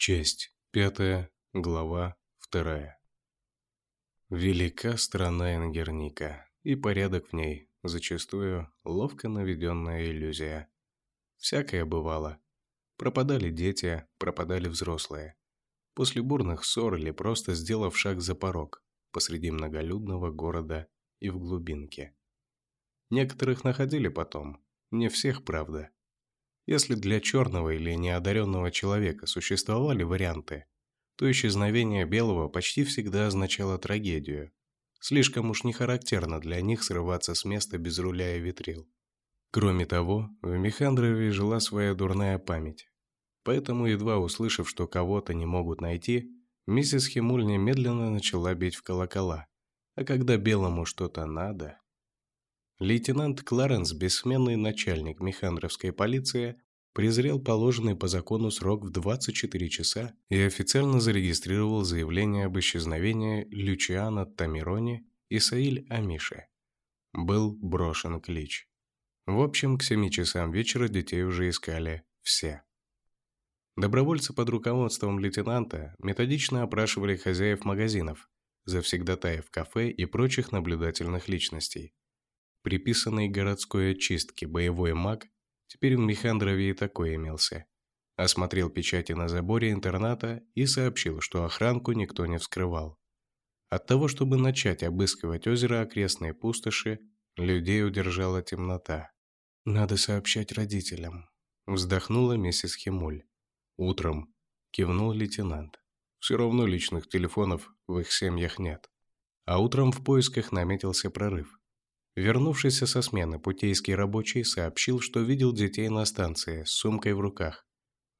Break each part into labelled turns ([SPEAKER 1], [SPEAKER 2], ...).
[SPEAKER 1] Часть пятая, глава вторая. Велика страна Ингерника, и порядок в ней, зачастую, ловко наведенная иллюзия. Всякое бывало. Пропадали дети, пропадали взрослые. После бурных ссор или просто сделав шаг за порог, посреди многолюдного города и в глубинке. Некоторых находили потом, не всех, правда. Если для черного или неодаренного человека существовали варианты, то исчезновение белого почти всегда означало трагедию. Слишком уж не характерно для них срываться с места без руля и ветрил. Кроме того, в Механдрове жила своя дурная память. Поэтому, едва услышав, что кого-то не могут найти, миссис Химуль немедленно начала бить в колокола. А когда белому что-то надо... Лейтенант Кларенс, бессменный начальник Механдровской полиции, презрел положенный по закону срок в 24 часа и официально зарегистрировал заявление об исчезновении Лючиана Тамирони и Саиль Амиши. Был брошен клич. В общем, к 7 часам вечера детей уже искали все. Добровольцы под руководством лейтенанта методично опрашивали хозяев магазинов, завсегдатаев кафе и прочих наблюдательных личностей – приписанный городской очистке боевой маг, теперь в Михандрове и такой имелся. Осмотрел печати на заборе интерната и сообщил, что охранку никто не вскрывал. От того, чтобы начать обыскивать озеро окрестные пустоши, людей удержала темнота. «Надо сообщать родителям», – вздохнула миссис Химуль. «Утром», – кивнул лейтенант. «Все равно личных телефонов в их семьях нет». А утром в поисках наметился прорыв. Вернувшийся со смены путейский рабочий сообщил, что видел детей на станции с сумкой в руках.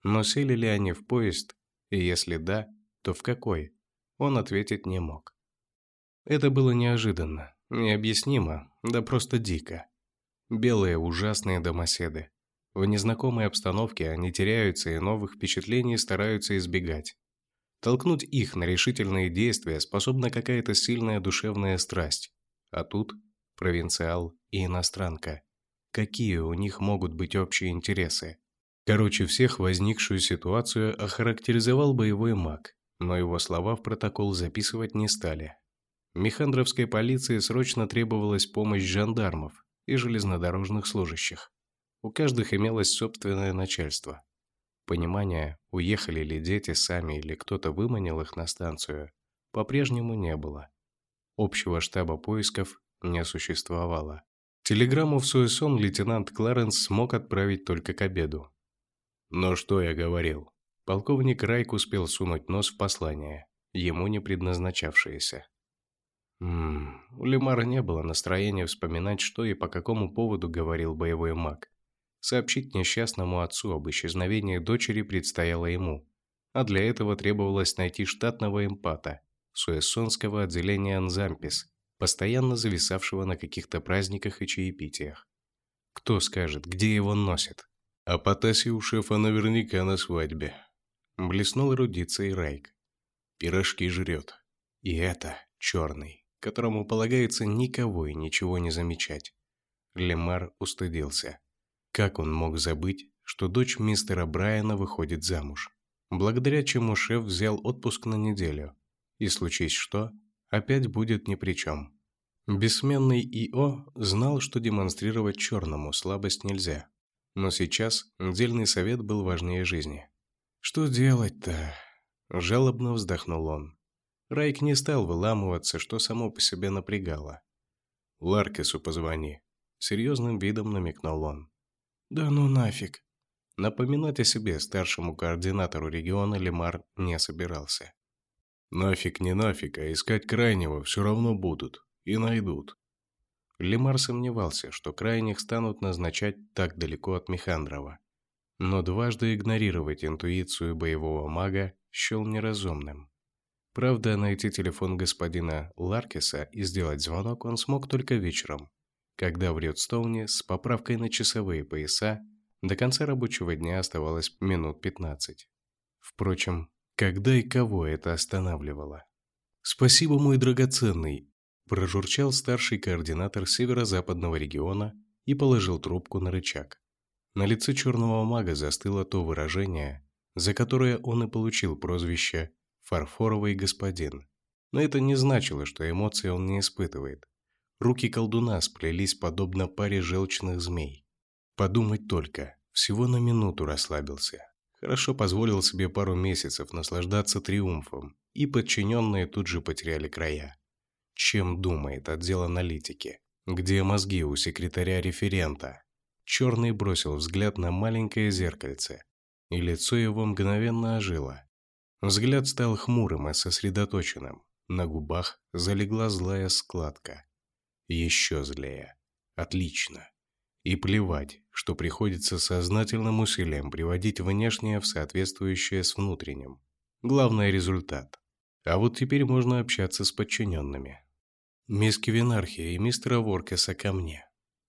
[SPEAKER 1] Но сели ли они в поезд, и если да, то в какой, он ответить не мог. Это было неожиданно, необъяснимо, да просто дико. Белые ужасные домоседы. В незнакомой обстановке они теряются и новых впечатлений стараются избегать. Толкнуть их на решительные действия способна какая-то сильная душевная страсть. А тут провинциал и иностранка. Какие у них могут быть общие интересы? Короче, всех возникшую ситуацию охарактеризовал боевой маг, но его слова в протокол записывать не стали. Михандровской полиции срочно требовалась помощь жандармов и железнодорожных служащих. У каждых имелось собственное начальство. Понимания, уехали ли дети сами или кто-то выманил их на станцию, по-прежнему не было. Общего штаба поисков не существовало. Телеграмму в Суэсон лейтенант Кларенс смог отправить только к обеду. Но что я говорил? Полковник Райк успел сунуть нос в послание, ему не предназначавшееся. Ммм, у Лемара не было настроения вспоминать, что и по какому поводу говорил боевой маг. Сообщить несчастному отцу об исчезновении дочери предстояло ему, а для этого требовалось найти штатного эмпата, суэссонского отделения Анзампис, постоянно зависавшего на каких-то праздниках и чаепитиях. Кто скажет, где его носит? А Потаси у шефа наверняка на свадьбе. Блеснул эрудицией Райк. Пирожки жрет. И это черный, которому полагается никого и ничего не замечать. Лемар устыдился. Как он мог забыть, что дочь мистера Брайана выходит замуж? Благодаря чему шеф взял отпуск на неделю. И случись что, опять будет ни при чем. Бессменный ИО знал, что демонстрировать черному слабость нельзя. Но сейчас дельный совет был важнее жизни. «Что делать-то?» – жалобно вздохнул он. Райк не стал выламываться, что само по себе напрягало. «Ларкесу позвони», – серьезным видом намекнул он. «Да ну нафиг!» Напоминать о себе старшему координатору региона Лемар не собирался. Нафиг не нафиг, а искать крайнего все равно будут. И найдут. Лемар сомневался, что крайних станут назначать так далеко от Михандрова. Но дважды игнорировать интуицию боевого мага счел неразумным. Правда, найти телефон господина Ларкеса и сделать звонок он смог только вечером, когда в Рёдстоуне с поправкой на часовые пояса до конца рабочего дня оставалось минут 15. Впрочем, когда и кого это останавливало? «Спасибо, мой драгоценный!» – прожурчал старший координатор северо-западного региона и положил трубку на рычаг. На лице черного мага застыло то выражение, за которое он и получил прозвище «фарфоровый господин». Но это не значило, что эмоции он не испытывает. Руки колдуна сплелись подобно паре желчных змей. Подумать только, всего на минуту расслабился. Хорошо позволил себе пару месяцев наслаждаться триумфом, и подчиненные тут же потеряли края. Чем думает отдел аналитики? Где мозги у секретаря-референта? Черный бросил взгляд на маленькое зеркальце, и лицо его мгновенно ожило. Взгляд стал хмурым и сосредоточенным. На губах залегла злая складка. Еще злее. Отлично. И плевать, что приходится сознательным усилием приводить внешнее в соответствующее с внутренним. Главное – результат. А вот теперь можно общаться с подчиненными. Мисс Кевинархия и мистера Воркеса ко мне.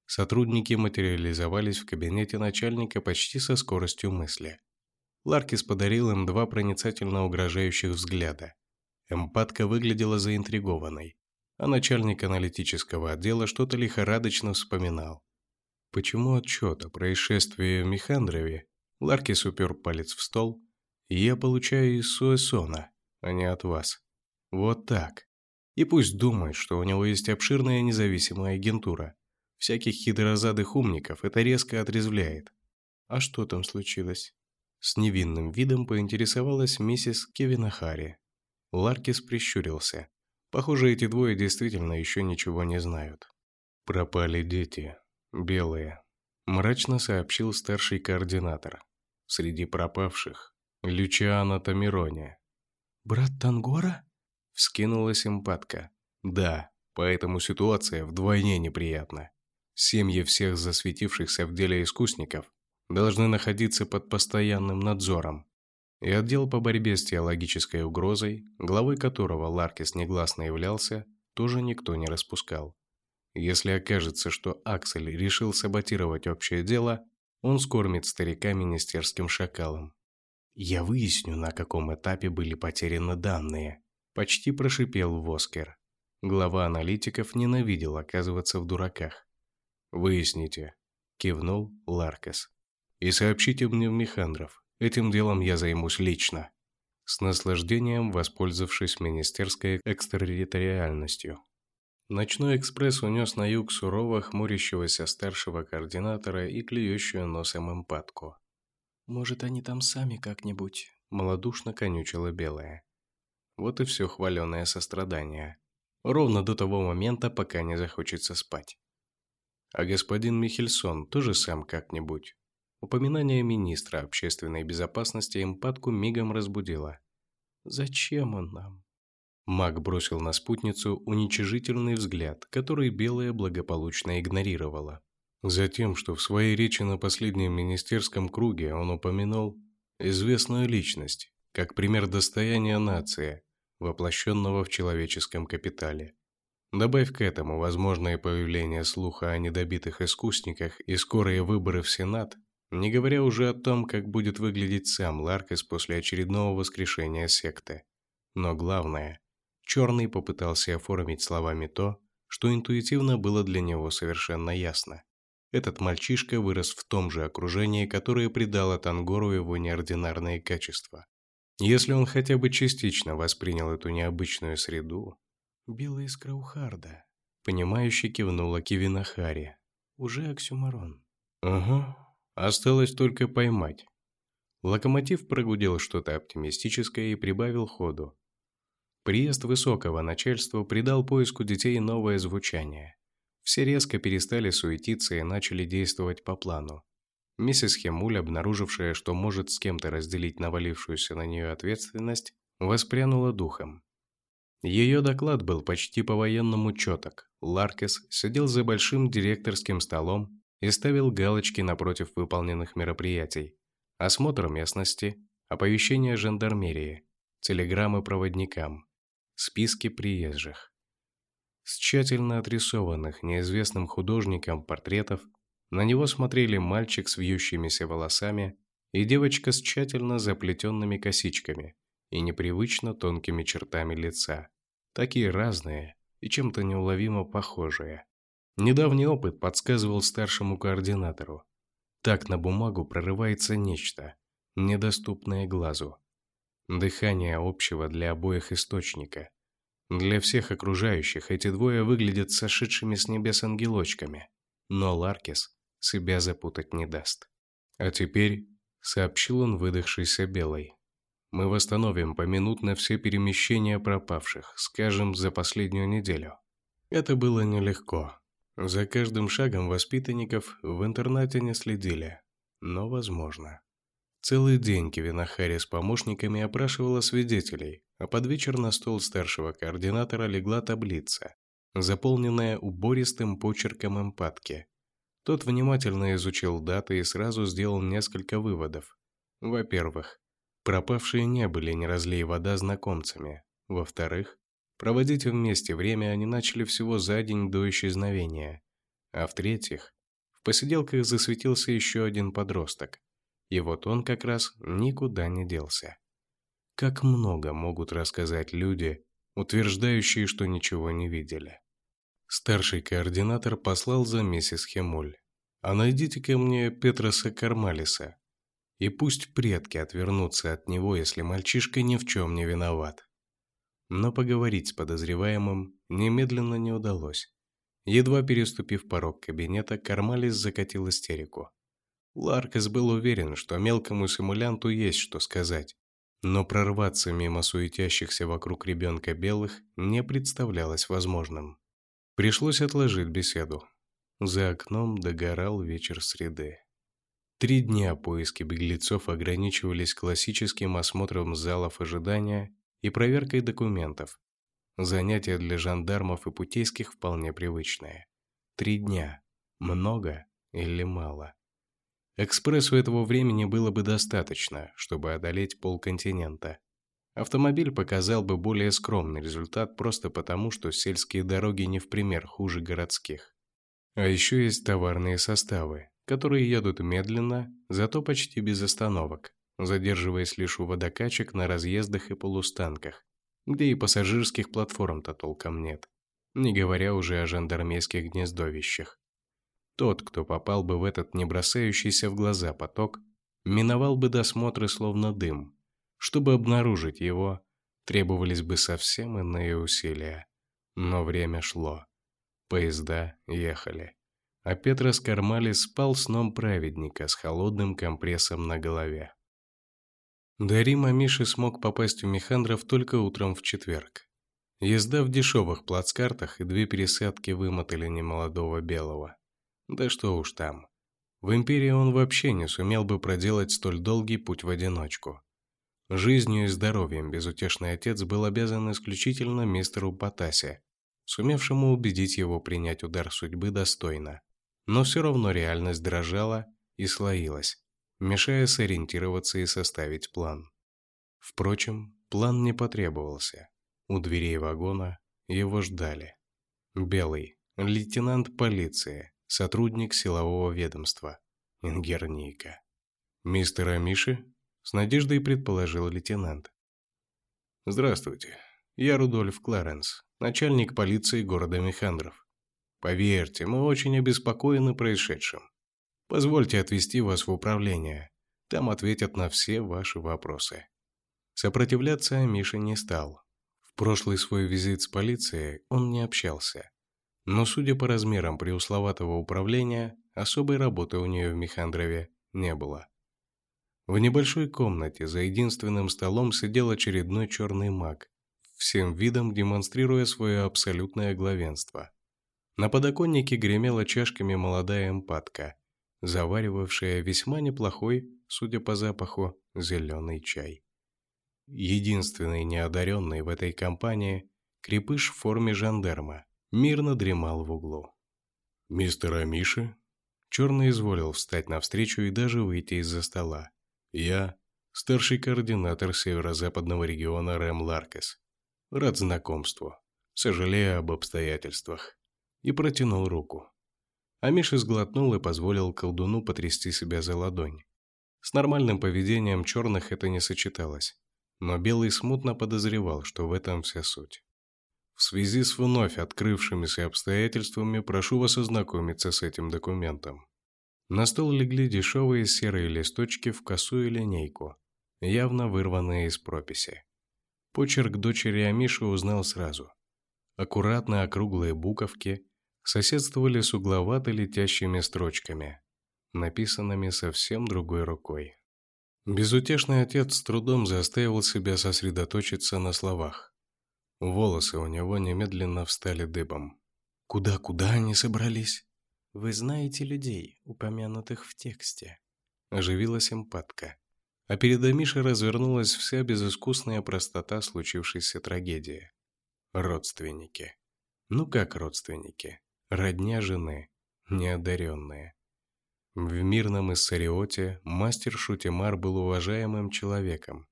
[SPEAKER 1] Сотрудники материализовались в кабинете начальника почти со скоростью мысли. Ларкис подарил им два проницательно угрожающих взгляда. Эмпатка выглядела заинтригованной, а начальник аналитического отдела что-то лихорадочно вспоминал. Почему отчет о происшествии в Михандрове Ларкис упер палец в стол, я получаю из Суэсона, а не от вас. Вот так. И пусть думает, что у него есть обширная независимая агентура. Всяких хитрозадых умников это резко отрезвляет. А что там случилось? С невинным видом поинтересовалась миссис Кевинахари. Ларкис прищурился. Похоже, эти двое действительно еще ничего не знают. Пропали дети. Белые. Мрачно сообщил старший координатор. Среди пропавших – Лючиана Тамирони.
[SPEAKER 2] «Брат Тангора?»
[SPEAKER 1] – вскинулась симпатка. «Да, поэтому ситуация вдвойне неприятна. Семьи всех засветившихся в деле искусников должны находиться под постоянным надзором. И отдел по борьбе с теологической угрозой, главой которого Ларкис негласно являлся, тоже никто не распускал. Если окажется, что Аксель решил саботировать общее дело, он скормит старика министерским шакалом. «Я выясню, на каком этапе были потеряны данные», – почти прошипел Воскер. Глава аналитиков ненавидел оказываться в дураках. «Выясните», – кивнул Ларкес. «И сообщите мне в Механдров. Этим делом я займусь лично». С наслаждением воспользовавшись министерской экстерриториальностью. Ночной экспресс унес на юг сурово хмурящегося старшего координатора и клюющую носом эмпатку.
[SPEAKER 2] «Может, они там сами как-нибудь?»
[SPEAKER 1] – малодушно конючила белая. Вот и все хваленое сострадание. Ровно до того момента, пока не захочется спать. А господин Михельсон тоже сам как-нибудь. Упоминание министра общественной безопасности эмпатку мигом разбудило.
[SPEAKER 2] «Зачем он нам?»
[SPEAKER 1] Маг бросил на спутницу уничижительный взгляд, который Белая благополучно игнорировала. Затем, что в своей речи на последнем министерском круге он упомянул известную личность, как пример достояния нации, воплощенного в человеческом капитале. Добавь к этому возможное появление слуха о недобитых искусниках и скорые выборы в Сенат, не говоря уже о том, как будет выглядеть сам Ларкес после очередного воскрешения секты. Но главное, Черный попытался оформить словами то, что интуитивно было для него совершенно ясно. Этот мальчишка вырос в том же окружении, которое придало Тангору его неординарные качества. Если он хотя бы частично воспринял эту необычную среду...
[SPEAKER 2] «Белая искра Ухарда», —
[SPEAKER 1] понимающе кивнула Кивина Хари.
[SPEAKER 2] «Уже оксюмарон».
[SPEAKER 1] «Ага, осталось только поймать». Локомотив прогудел что-то оптимистическое и прибавил ходу. Приезд высокого начальства придал поиску детей новое звучание. Все резко перестали суетиться и начали действовать по плану. Миссис Хемуль, обнаружившая, что может с кем-то разделить навалившуюся на нее ответственность, воспрянула духом. Ее доклад был почти по-военному четок. Ларкес сидел за большим директорским столом и ставил галочки напротив выполненных мероприятий. Осмотр местности, оповещение жандармерии, телеграммы проводникам, списки приезжих. С тщательно отрисованных неизвестным художником портретов на него смотрели мальчик с вьющимися волосами и девочка с тщательно заплетенными косичками и непривычно тонкими чертами лица. Такие разные и чем-то неуловимо похожие. Недавний опыт подсказывал старшему координатору. Так на бумагу прорывается нечто, недоступное глазу. Дыхание общего для обоих источника. Для всех окружающих эти двое выглядят сошедшими с небес ангелочками, но Ларкис себя запутать не даст. А теперь, сообщил он выдохшийся белой, мы восстановим поминутно все перемещения пропавших, скажем, за последнюю неделю. Это было нелегко. За каждым шагом воспитанников в интернате не следили, но возможно. Целый день Кевина Харри с помощниками опрашивала свидетелей, а под вечер на стол старшего координатора легла таблица, заполненная убористым почерком эмпатки. Тот внимательно изучил даты и сразу сделал несколько выводов. Во-первых, пропавшие не были не разлей вода знакомцами. Во-вторых, проводить вместе время они начали всего за день до исчезновения. А в-третьих, в посиделках засветился еще один подросток. И вот он как раз никуда не делся. Как много могут рассказать люди, утверждающие, что ничего не видели. Старший координатор послал за миссис Хемуль. «А найдите-ка мне Петроса Кармалиса. И пусть предки отвернутся от него, если мальчишка ни в чем не виноват». Но поговорить с подозреваемым немедленно не удалось. Едва переступив порог кабинета, Кармалис закатил истерику. Ларкес был уверен, что мелкому симулянту есть что сказать, но прорваться мимо суетящихся вокруг ребенка белых не представлялось возможным. Пришлось отложить беседу. За окном догорал вечер среды. Три дня поиски беглецов ограничивались классическим осмотром залов ожидания и проверкой документов. Занятия для жандармов и путейских вполне привычные. Три дня. Много или мало? Экспрессу этого времени было бы достаточно, чтобы одолеть полконтинента. Автомобиль показал бы более скромный результат просто потому, что сельские дороги не в пример хуже городских. А еще есть товарные составы, которые едут медленно, зато почти без остановок, задерживаясь лишь у водокачек на разъездах и полустанках, где и пассажирских платформ-то толком нет, не говоря уже о жандармейских гнездовищах. Тот, кто попал бы в этот не бросающийся в глаза поток, миновал бы досмотры словно дым, чтобы обнаружить его, требовались бы совсем иные усилия. Но время шло. Поезда ехали. А Петрос Кармали спал сном праведника с холодным компрессом на голове. До Рима Миши смог попасть в Механдров только утром в четверг. Езда в дешевых плацкартах и две пересадки вымотали немолодого белого. Да что уж там. В Империи он вообще не сумел бы проделать столь долгий путь в одиночку. Жизнью и здоровьем безутешный отец был обязан исключительно мистеру Потасе, сумевшему убедить его принять удар судьбы достойно. Но все равно реальность дрожала и слоилась, мешая сориентироваться и составить план. Впрочем, план не потребовался. У дверей вагона его ждали. Белый, лейтенант полиции, сотрудник силового ведомства, Ингерника. «Мистер Амиши?» – с надеждой предположил лейтенант. «Здравствуйте. Я Рудольф Кларенс, начальник полиции города Механдров. Поверьте, мы очень обеспокоены происшедшим. Позвольте отвезти вас в управление. Там ответят на все ваши вопросы». Сопротивляться Амиша не стал. В прошлый свой визит с полицией он не общался. Но, судя по размерам преусловатого управления, особой работы у нее в Механдрове не было. В небольшой комнате за единственным столом сидел очередной черный маг, всем видом демонстрируя свое абсолютное главенство. На подоконнике гремела чашками молодая эмпатка, заваривавшая весьма неплохой, судя по запаху, зеленый чай. Единственный неодаренный в этой компании – крепыш в форме жандарма, мирно дремал в углу. «Мистер Амиши?» Черный изволил встать навстречу и даже выйти из-за стола. «Я – старший координатор северо-западного региона Рэм Ларкес. Рад знакомству. Сожалею об обстоятельствах». И протянул руку. Амиша сглотнул и позволил колдуну потрясти себя за ладонь. С нормальным поведением черных это не сочеталось, но Белый смутно подозревал, что в этом вся суть. В связи с вновь открывшимися обстоятельствами прошу вас ознакомиться с этим документом. На стол легли дешевые серые листочки в косую линейку, явно вырванные из прописи. Почерк дочери Амиши узнал сразу. Аккуратно округлые буковки соседствовали с угловато летящими строчками, написанными совсем другой рукой. Безутешный отец с трудом заставил себя сосредоточиться на словах. Волосы у него немедленно встали дыбом.
[SPEAKER 2] «Куда-куда они собрались?» «Вы знаете людей, упомянутых в тексте?»
[SPEAKER 1] Оживилась эмпатка. А перед Амишей развернулась вся безыскусная простота случившейся трагедии. Родственники. Ну как родственники? Родня жены. Неодаренные. В мирном Иссариоте мастер Шутимар был уважаемым человеком,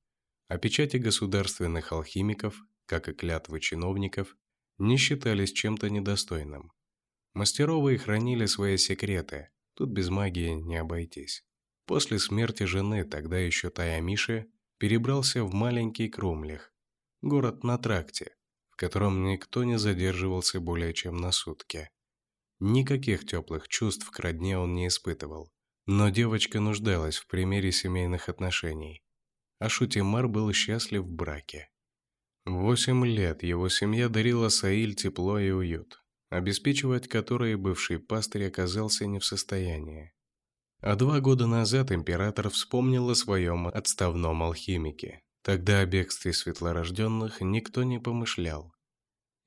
[SPEAKER 1] а печати государственных алхимиков, как и клятвы чиновников, не считались чем-то недостойным. Мастеровые хранили свои секреты, тут без магии не обойтись. После смерти жены, тогда еще Таямиши, перебрался в маленький Крумлих, город на тракте, в котором никто не задерживался более чем на сутки. Никаких теплых чувств к родне он не испытывал, но девочка нуждалась в примере семейных отношений. А Шутимар был счастлив в браке. Восемь лет его семья дарила Саиль тепло и уют, обеспечивать которые бывший пастырь оказался не в состоянии. А два года назад император вспомнил о своем отставном алхимике. Тогда о бегстве светлорожденных никто не помышлял.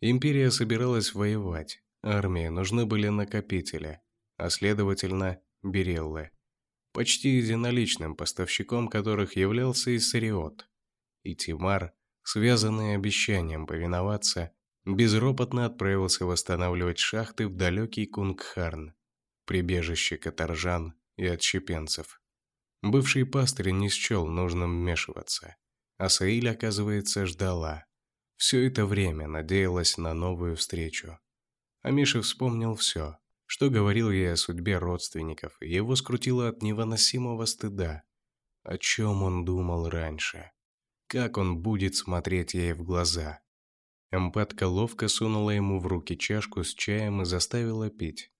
[SPEAKER 1] Империя собиралась воевать, армии нужны были накопители, а следовательно, береллы. Почти единоличным поставщиком которых являлся Иссариот. И Тимар, связанный обещанием повиноваться, безропотно отправился восстанавливать шахты в далекий Кунгхарн, прибежище каторжан и отщепенцев. Бывший пастырь не счел нужным вмешиваться, а Саиль, оказывается, ждала. Все это время надеялась на новую встречу. А Миша вспомнил все, что говорил ей о судьбе родственников, и его скрутило от невыносимого стыда. О чем он думал раньше? Как он будет смотреть ей в глаза? Эмпатка ловко сунула ему в руки чашку с чаем и заставила пить.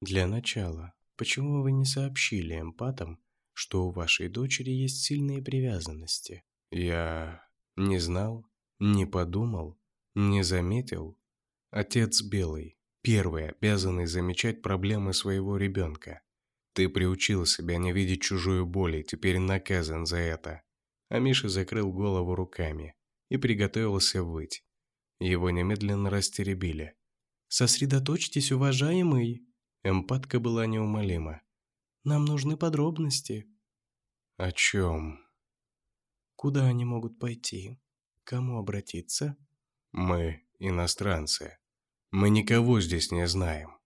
[SPEAKER 2] «Для начала, Почему вы не сообщили эмпатам, что у вашей дочери есть сильные привязанности?
[SPEAKER 1] Я не знал, не подумал, не заметил. Отец Белый, первый обязанный замечать проблемы своего ребенка. Ты приучил себя не видеть чужую боль и теперь наказан за это. А Миша закрыл голову руками и приготовился выть. Его немедленно растеребили.
[SPEAKER 2] «Сосредоточьтесь, уважаемый!»
[SPEAKER 1] Эмпатка была неумолима.
[SPEAKER 2] «Нам нужны подробности».
[SPEAKER 1] «О чем?»
[SPEAKER 2] «Куда они могут пойти? Кому обратиться?»
[SPEAKER 1] «Мы иностранцы. Мы никого здесь не знаем».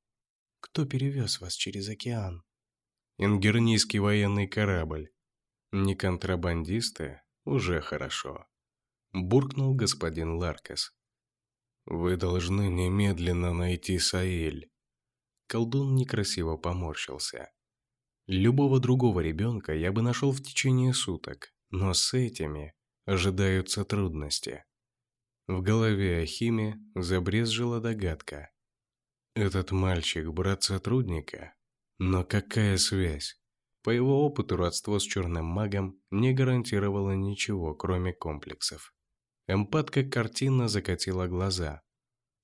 [SPEAKER 2] «Кто перевез вас через океан?»
[SPEAKER 1] «Ингернийский военный корабль. Не контрабандисты? Уже хорошо». Буркнул господин Ларкес. «Вы должны немедленно найти Саэль. Колдун некрасиво поморщился. Любого другого ребенка я бы нашел в течение суток, но с этими ожидаются трудности. В голове Ахими забрезжила догадка. Этот мальчик брат сотрудника? Но какая связь? По его опыту родство с черным магом не гарантировало ничего, кроме комплексов. Эмпатка картинно закатила глаза.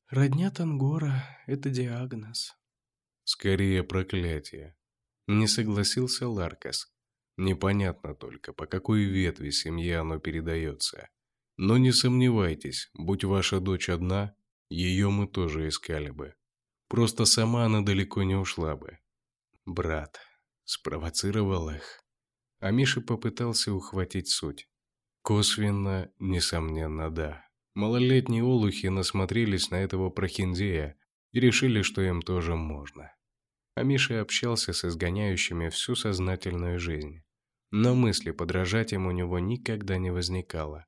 [SPEAKER 2] «Родня Тангора — это диагноз.
[SPEAKER 1] Скорее проклятие. Не согласился Ларкас. Непонятно только, по какой ветви семьи оно передается. Но не сомневайтесь, будь ваша дочь одна, ее мы тоже искали бы. Просто сама она далеко не ушла бы. Брат спровоцировал их. А Миша попытался ухватить суть. Косвенно, несомненно, да. Малолетние олухи насмотрелись на этого прохиндея и решили, что им тоже можно. А Миша общался с изгоняющими всю сознательную жизнь. Но мысли подражать им у него никогда не возникало.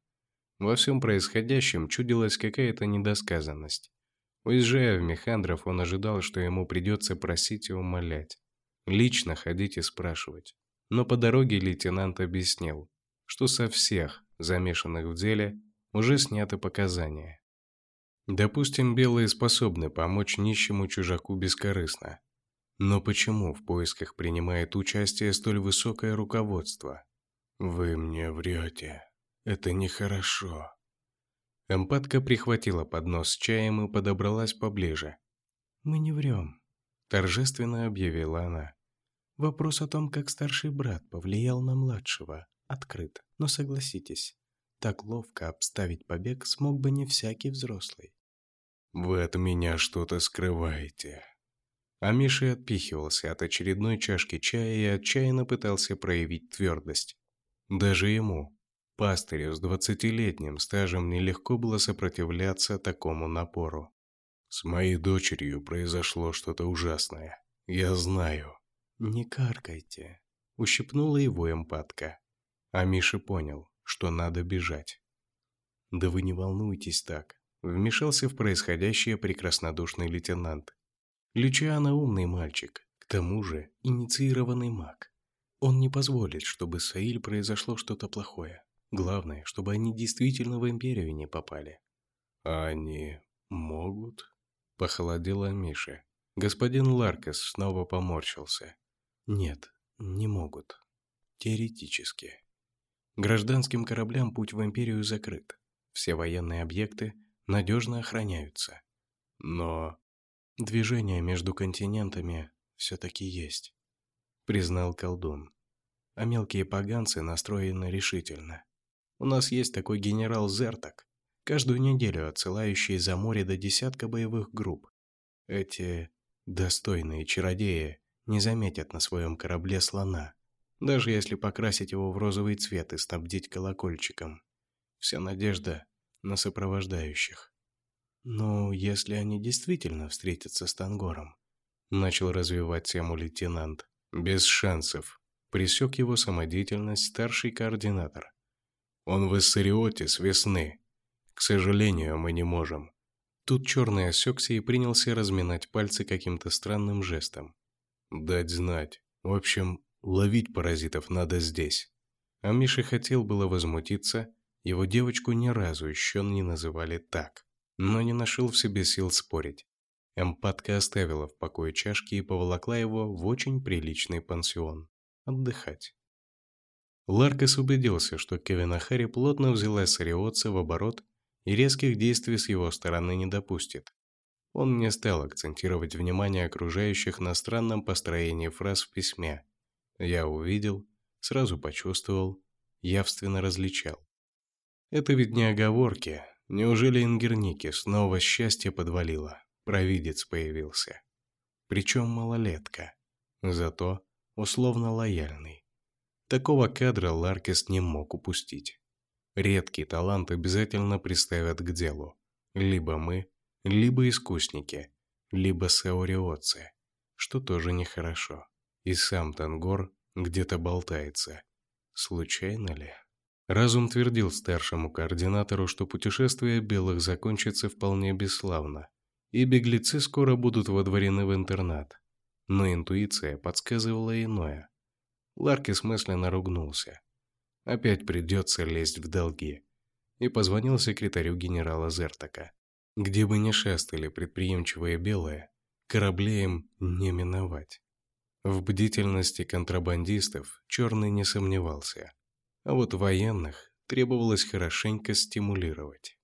[SPEAKER 1] Во всем происходящем чудилась какая-то недосказанность. Уезжая в Механдров, он ожидал, что ему придется просить и умолять. Лично ходить и спрашивать. Но по дороге лейтенант объяснил, что со всех, замешанных в деле, уже сняты показания. Допустим, белые способны помочь нищему чужаку бескорыстно. Но почему в поисках принимает участие столь высокое руководство? Вы мне врете. Это нехорошо. Эмпатка прихватила поднос с чаем и подобралась поближе.
[SPEAKER 2] «Мы не врем», – торжественно объявила она. «Вопрос о том, как старший брат повлиял на младшего, открыт. Но согласитесь, так ловко обставить побег смог бы не всякий взрослый».
[SPEAKER 1] «Вы от меня что-то скрываете», а Миша отпихивался от очередной чашки чая и отчаянно пытался проявить твердость. Даже ему, пастырю с двадцатилетним стажем, нелегко было сопротивляться такому напору. «С моей дочерью произошло что-то ужасное. Я знаю».
[SPEAKER 2] «Не каркайте», – ущипнула его эмпатка.
[SPEAKER 1] А Миша понял, что надо бежать.
[SPEAKER 2] «Да вы не волнуйтесь так», – вмешался в происходящее прекраснодушный лейтенант. Лючиано умный мальчик, к тому же инициированный маг. Он не позволит, чтобы с Саиль произошло что-то плохое. Главное, чтобы они действительно в Империю не попали.
[SPEAKER 1] А они могут?
[SPEAKER 2] Похолодела Миша. Господин Ларкес снова поморщился. Нет, не могут. Теоретически. Гражданским кораблям путь в Империю закрыт. Все военные объекты надежно охраняются. Но Движение между континентами все-таки есть, признал колдун. А мелкие поганцы настроены решительно. У нас есть такой генерал Зертак, каждую неделю отсылающий за море до десятка боевых групп. Эти достойные чародеи не заметят на своем корабле слона, даже если покрасить его в розовый цвет и снабдить колокольчиком. Вся надежда на сопровождающих. «Ну, если они действительно встретятся с Тангором», – начал развивать тему лейтенант.
[SPEAKER 1] «Без шансов», – пресек его самодеятельность старший координатор. «Он в Иссариоте с весны. К сожалению, мы не можем».
[SPEAKER 2] Тут черный осекся и принялся разминать пальцы каким-то странным жестом.
[SPEAKER 1] «Дать знать. В общем, ловить паразитов надо здесь».
[SPEAKER 2] А Миша хотел было возмутиться, его девочку ни разу еще не называли так но не нашел в себе сил спорить. Эмпатка оставила в покое чашки и поволокла его в очень приличный пансион. Отдыхать. Ларкес убедился, что Кевин Харри плотно взяла Сариотца в оборот и резких действий с его стороны не допустит. Он не стал акцентировать внимание окружающих на странном построении фраз в письме. Я увидел, сразу почувствовал, явственно различал. Это ведь не оговорки, Неужели Ингернике снова счастье подвалило? Провидец появился. Причем малолетка. Зато условно лояльный. Такого кадра Ларкес не мог упустить. Редкий талант обязательно приставят к делу. Либо мы, либо искусники, либо сауриотцы, что тоже нехорошо. И сам Тангор где-то болтается. Случайно ли? Разум твердил старшему координатору, что путешествие белых закончится вполне бесславно, и беглецы скоро будут водворены в интернат. Но интуиция подсказывала иное. Ларкис мысленно ругнулся. Опять придется лезть в долги. И позвонил секретарю генерала Зертака. Где бы ни шастали предприимчивые белые, кораблеем не миновать. В бдительности контрабандистов Черный не сомневался. А вот военных требовалось хорошенько стимулировать.